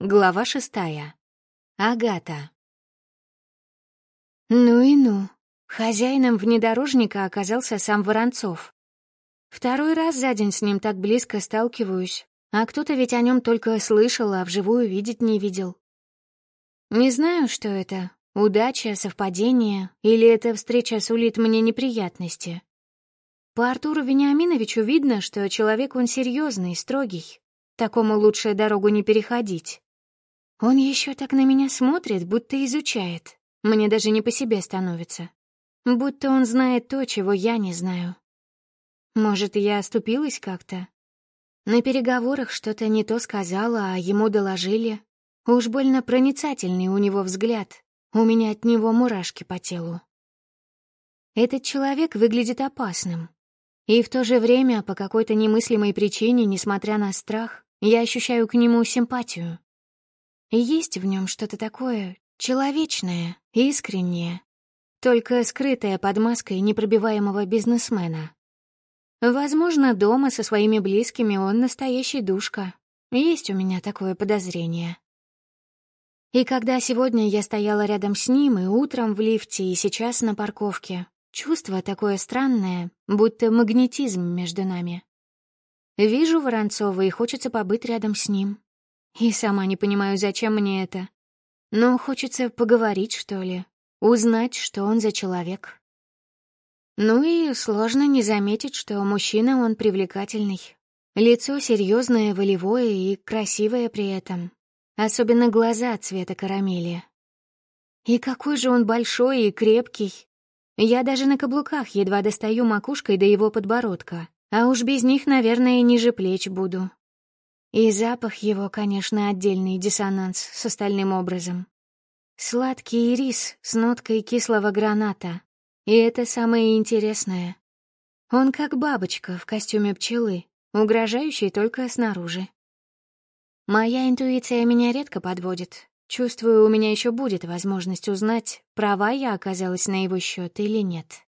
Глава шестая. Агата. Ну и ну. Хозяином внедорожника оказался сам Воронцов. Второй раз за день с ним так близко сталкиваюсь, а кто-то ведь о нем только слышал, а вживую видеть не видел. Не знаю, что это — удача, совпадение, или эта встреча сулит мне неприятности. По Артуру Вениаминовичу видно, что человек он серьезный, строгий. Такому лучше дорогу не переходить. Он еще так на меня смотрит, будто изучает. Мне даже не по себе становится. Будто он знает то, чего я не знаю. Может, я оступилась как-то? На переговорах что-то не то сказала, а ему доложили. Уж больно проницательный у него взгляд. У меня от него мурашки по телу. Этот человек выглядит опасным. И в то же время, по какой-то немыслимой причине, несмотря на страх, я ощущаю к нему симпатию. Есть в нем что-то такое человечное, искреннее, только скрытое под маской непробиваемого бизнесмена. Возможно, дома со своими близкими он настоящий душка. Есть у меня такое подозрение. И когда сегодня я стояла рядом с ним и утром в лифте, и сейчас на парковке, чувство такое странное, будто магнетизм между нами. Вижу Воронцова, и хочется побыть рядом с ним, и сама не понимаю, зачем мне это. Но хочется поговорить, что ли, узнать, что он за человек. Ну и сложно не заметить, что мужчина он привлекательный. Лицо серьезное, волевое и красивое при этом. Особенно глаза цвета карамели. И какой же он большой и крепкий. Я даже на каблуках едва достаю макушкой до его подбородка, а уж без них, наверное, ниже плеч буду. И запах его, конечно, отдельный диссонанс с остальным образом. Сладкий рис с ноткой кислого граната. И это самое интересное. Он как бабочка в костюме пчелы, угрожающий только снаружи. Моя интуиция меня редко подводит. Чувствую, у меня еще будет возможность узнать, права я оказалась на его счет или нет.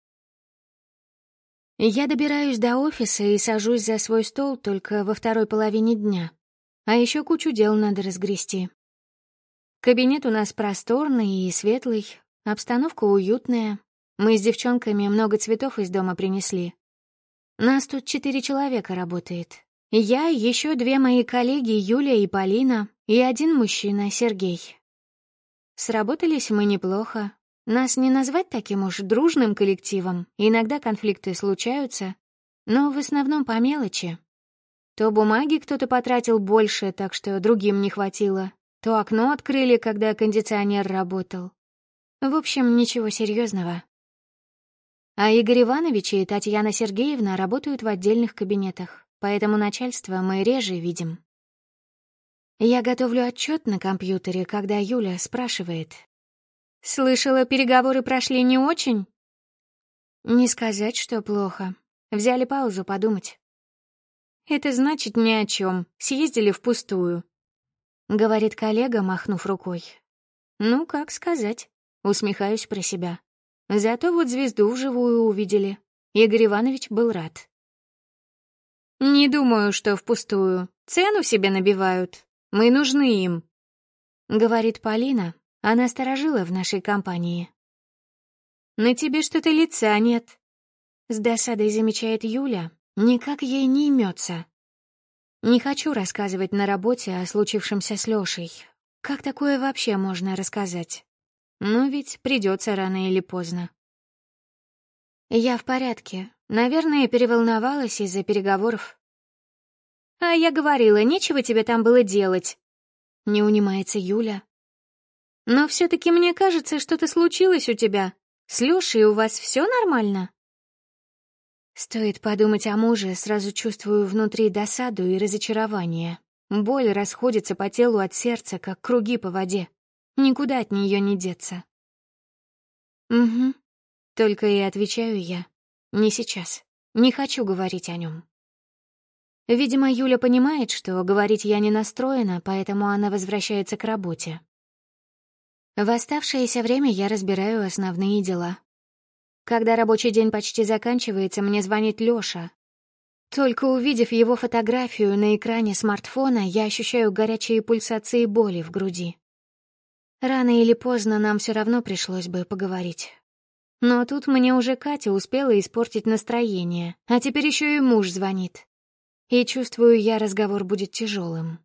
Я добираюсь до офиса и сажусь за свой стол только во второй половине дня. А еще кучу дел надо разгрести. Кабинет у нас просторный и светлый, обстановка уютная. Мы с девчонками много цветов из дома принесли. Нас тут четыре человека работает. Я, еще две мои коллеги, Юля и Полина, и один мужчина, Сергей. Сработались мы неплохо, нас не назвать таким уж дружным коллективом, иногда конфликты случаются, но в основном по мелочи. То бумаги кто-то потратил больше, так что другим не хватило, то окно открыли, когда кондиционер работал. В общем, ничего серьезного. А Игорь Иванович и Татьяна Сергеевна работают в отдельных кабинетах, поэтому начальство мы реже видим. Я готовлю отчет на компьютере, когда Юля спрашивает, Слышала, переговоры прошли не очень? Не сказать, что плохо. Взяли паузу подумать. Это значит ни о чем. Съездили впустую. Говорит коллега, махнув рукой. Ну, как сказать. Усмехаюсь про себя. Зато вот звезду вживую увидели. Игорь Иванович был рад. «Не думаю, что впустую. Цену себе набивают. Мы нужны им», — говорит Полина, она сторожила в нашей компании. «На тебе что-то лица нет», — с досадой замечает Юля, никак ей не имется. Не хочу рассказывать на работе о случившемся с Лёшей. Как такое вообще можно рассказать? Ну ведь придется рано или поздно. Я в порядке. Наверное, переволновалась из-за переговоров. А я говорила, нечего тебе там было делать. Не унимается Юля, но все-таки мне кажется, что-то случилось у тебя. С Лешей у вас все нормально? Стоит подумать о муже, сразу чувствую внутри досаду и разочарование. Боль расходится по телу от сердца, как круги по воде. Никуда от нее не деться. Угу. Только и отвечаю я. Не сейчас. Не хочу говорить о нем. Видимо, Юля понимает, что говорить я не настроена, поэтому она возвращается к работе. В оставшееся время я разбираю основные дела. Когда рабочий день почти заканчивается, мне звонит Лёша. Только увидев его фотографию на экране смартфона, я ощущаю горячие пульсации боли в груди. Рано или поздно нам все равно пришлось бы поговорить. Но тут мне уже Катя успела испортить настроение, а теперь еще и муж звонит. И чувствую я, разговор будет тяжелым.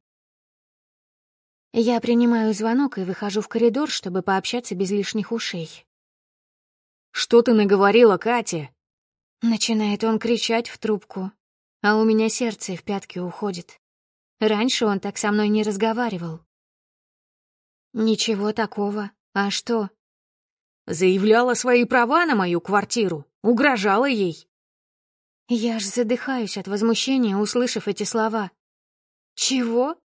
Я принимаю звонок и выхожу в коридор, чтобы пообщаться без лишних ушей. «Что ты наговорила, Катя?» Начинает он кричать в трубку, а у меня сердце в пятки уходит. Раньше он так со мной не разговаривал. Ничего такого. А что? Заявляла свои права на мою квартиру, угрожала ей. Я ж задыхаюсь от возмущения, услышав эти слова. Чего?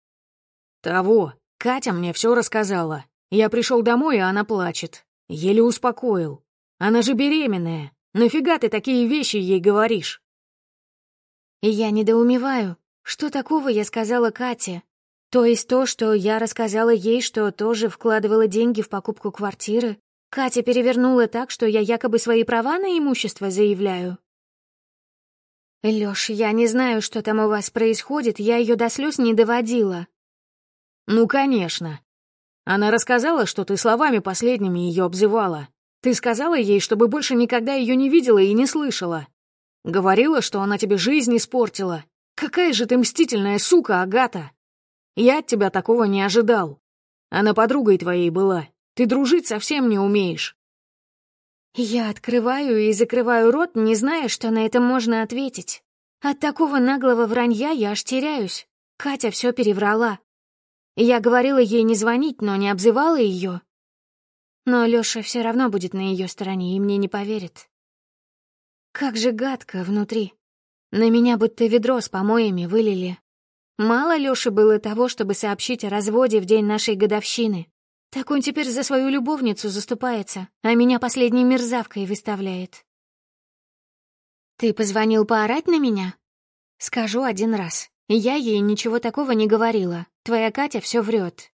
Того. Катя мне все рассказала. Я пришел домой, и она плачет. Еле успокоил. Она же беременная. Нафига ты такие вещи ей говоришь? И я недоумеваю, что такого я сказала Кате? То есть то, что я рассказала ей, что тоже вкладывала деньги в покупку квартиры, Катя перевернула так, что я якобы свои права на имущество заявляю. Лёш, я не знаю, что там у вас происходит, я ее до слез не доводила. Ну, конечно. Она рассказала, что ты словами последними ее обзывала. Ты сказала ей, чтобы больше никогда ее не видела и не слышала. Говорила, что она тебе жизнь испортила. Какая же ты мстительная сука, Агата! Я от тебя такого не ожидал. Она подругой твоей была. Ты дружить совсем не умеешь. Я открываю и закрываю рот, не зная, что на это можно ответить. От такого наглого вранья я аж теряюсь. Катя все переврала. Я говорила ей не звонить, но не обзывала ее. Но Лёша все равно будет на ее стороне и мне не поверит. Как же гадко внутри. На меня будто ведро с помоями вылили. Мало Лёше было того, чтобы сообщить о разводе в день нашей годовщины. Так он теперь за свою любовницу заступается, а меня последней мерзавкой выставляет. «Ты позвонил поорать на меня?» «Скажу один раз. Я ей ничего такого не говорила. Твоя Катя все врет.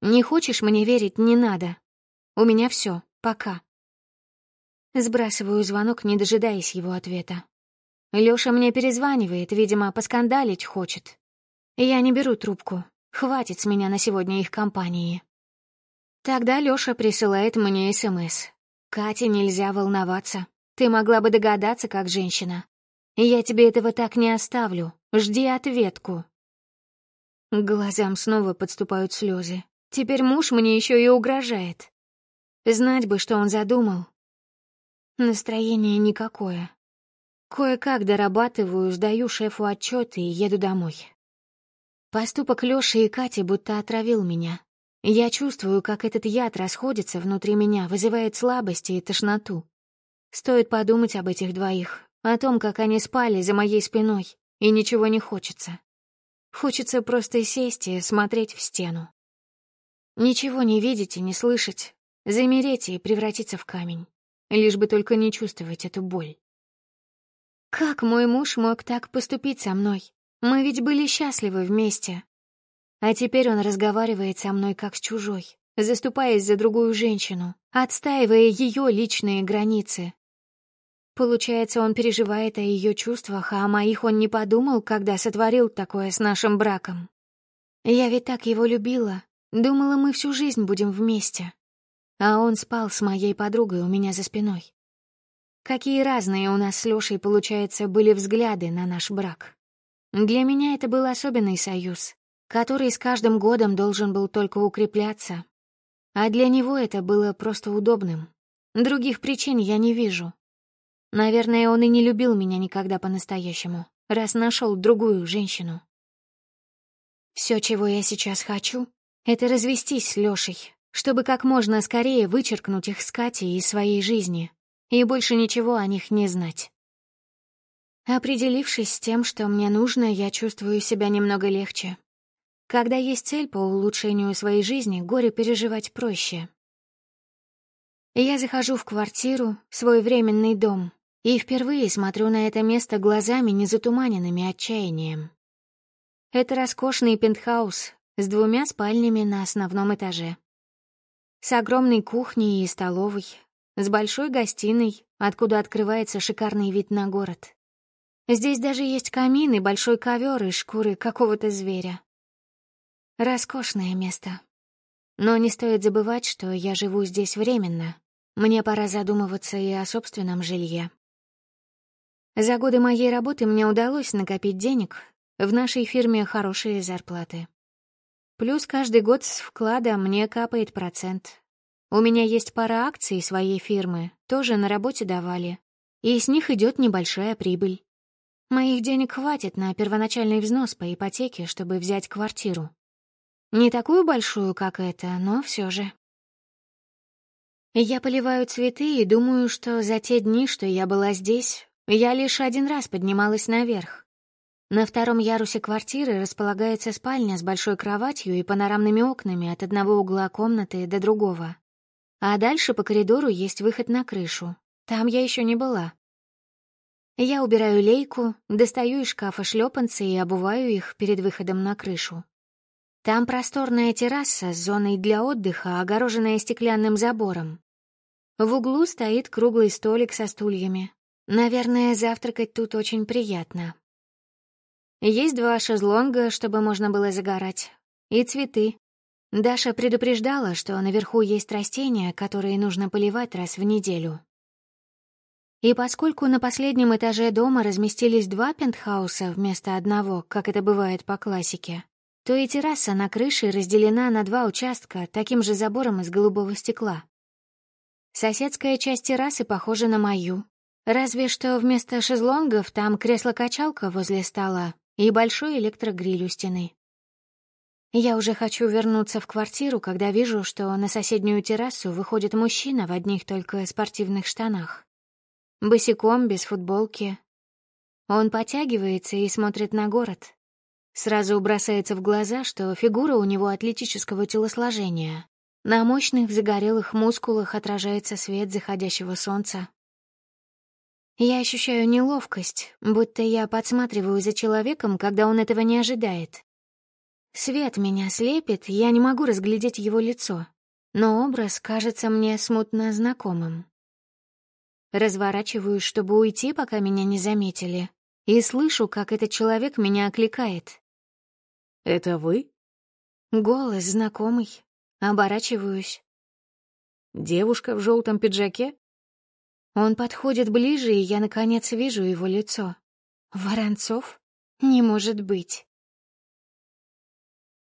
Не хочешь мне верить, не надо. У меня все. Пока». Сбрасываю звонок, не дожидаясь его ответа. Лёша мне перезванивает, видимо, поскандалить хочет. Я не беру трубку. Хватит с меня на сегодня их компании. Тогда Лёша присылает мне СМС. «Кате нельзя волноваться. Ты могла бы догадаться, как женщина. Я тебе этого так не оставлю. Жди ответку». К глазам снова подступают слезы. Теперь муж мне еще и угрожает. Знать бы, что он задумал, Настроение никакое. Кое-как дорабатываю, сдаю шефу отчет и еду домой. Поступок Лёши и Кати будто отравил меня. Я чувствую, как этот яд расходится внутри меня, вызывает слабости и тошноту. Стоит подумать об этих двоих, о том, как они спали за моей спиной, и ничего не хочется. Хочется просто сесть и смотреть в стену. Ничего не видеть и не слышать, замереть и превратиться в камень лишь бы только не чувствовать эту боль. Как мой муж мог так поступить со мной? Мы ведь были счастливы вместе. А теперь он разговаривает со мной как с чужой, заступаясь за другую женщину, отстаивая ее личные границы. Получается, он переживает о ее чувствах, а о моих он не подумал, когда сотворил такое с нашим браком. Я ведь так его любила, думала, мы всю жизнь будем вместе а он спал с моей подругой у меня за спиной. Какие разные у нас с Лёшей, получается, были взгляды на наш брак. Для меня это был особенный союз, который с каждым годом должен был только укрепляться. А для него это было просто удобным. Других причин я не вижу. Наверное, он и не любил меня никогда по-настоящему, раз нашел другую женщину. Все, чего я сейчас хочу, это развестись с Лёшей, чтобы как можно скорее вычеркнуть их с Катей из своей жизни и больше ничего о них не знать. Определившись с тем, что мне нужно, я чувствую себя немного легче. Когда есть цель по улучшению своей жизни, горе переживать проще. Я захожу в квартиру, свой временный дом, и впервые смотрю на это место глазами, не затуманенными отчаянием. Это роскошный пентхаус с двумя спальнями на основном этаже с огромной кухней и столовой, с большой гостиной, откуда открывается шикарный вид на город. Здесь даже есть камин и большой ковер из шкуры какого-то зверя. Роскошное место. Но не стоит забывать, что я живу здесь временно. Мне пора задумываться и о собственном жилье. За годы моей работы мне удалось накопить денег. В нашей фирме хорошие зарплаты. Плюс каждый год с вклада мне капает процент. У меня есть пара акций своей фирмы, тоже на работе давали. И с них идет небольшая прибыль. Моих денег хватит на первоначальный взнос по ипотеке, чтобы взять квартиру. Не такую большую, как эта, но все же. Я поливаю цветы и думаю, что за те дни, что я была здесь, я лишь один раз поднималась наверх. На втором ярусе квартиры располагается спальня с большой кроватью и панорамными окнами от одного угла комнаты до другого. А дальше по коридору есть выход на крышу. Там я еще не была. Я убираю лейку, достаю из шкафа шлепанцы и обуваю их перед выходом на крышу. Там просторная терраса с зоной для отдыха, огороженная стеклянным забором. В углу стоит круглый столик со стульями. Наверное, завтракать тут очень приятно. Есть два шезлонга, чтобы можно было загорать. И цветы. Даша предупреждала, что наверху есть растения, которые нужно поливать раз в неделю. И поскольку на последнем этаже дома разместились два пентхауса вместо одного, как это бывает по классике, то и терраса на крыше разделена на два участка таким же забором из голубого стекла. Соседская часть террасы похожа на мою, разве что вместо шезлонгов там кресло-качалка возле стола и большой электрогриль у стены. Я уже хочу вернуться в квартиру, когда вижу, что на соседнюю террасу выходит мужчина в одних только спортивных штанах босиком, без футболки. Он потягивается и смотрит на город. Сразу бросается в глаза, что фигура у него атлетического телосложения. На мощных загорелых мускулах отражается свет заходящего солнца. Я ощущаю неловкость, будто я подсматриваю за человеком, когда он этого не ожидает. Свет меня слепит, я не могу разглядеть его лицо, но образ кажется мне смутно знакомым. Разворачиваюсь, чтобы уйти, пока меня не заметили, и слышу, как этот человек меня окликает. «Это вы?» Голос знакомый. Оборачиваюсь. «Девушка в желтом пиджаке?» Он подходит ближе, и я, наконец, вижу его лицо. Воронцов? Не может быть.